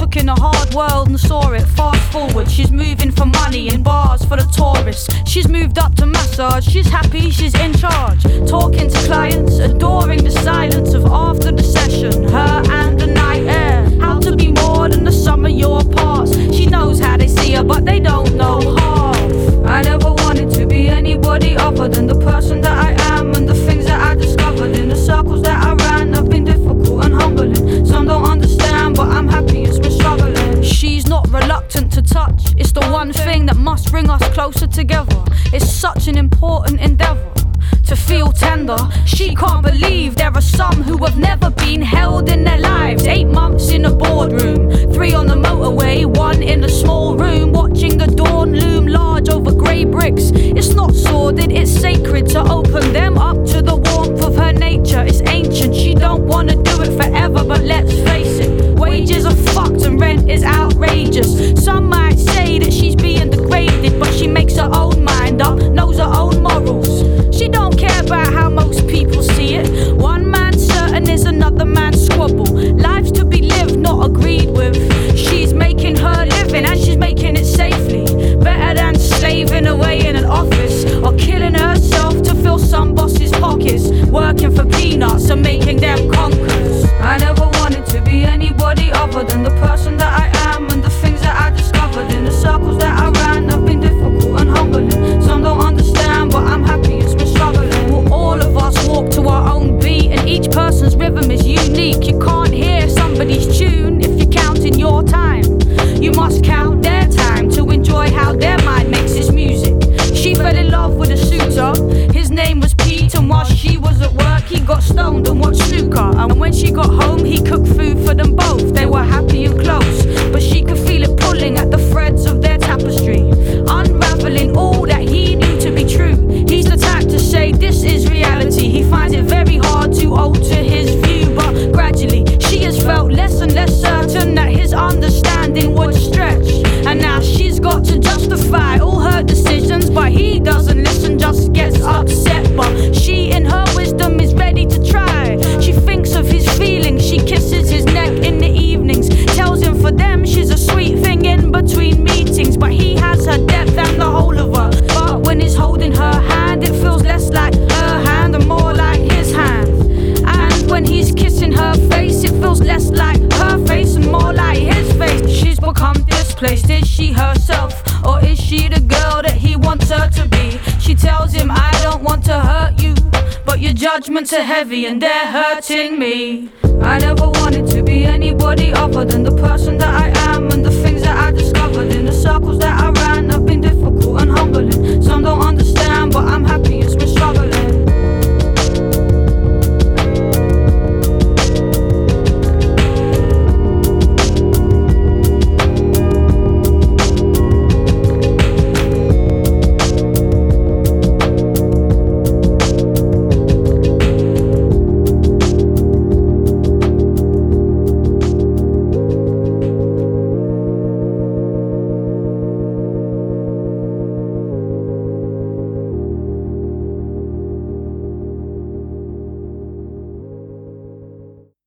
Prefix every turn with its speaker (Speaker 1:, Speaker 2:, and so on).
Speaker 1: took in a hard world and saw it. Fast forward, she's moving for money in bars for the tourists. She's moved up to massage, she's happy, she's in charge. Talking to clients, adoring the must bring us closer together. It's such an important endeavor to feel tender. She can't believe there are some who have never been held in their lives. Eight months in a boardroom, three on the motorway, one in a small room, watching the dawn loom large over grey bricks. It's not sordid, it's sacred to open them judgments are heavy and they're hurting me. I never wanted to be anybody other than the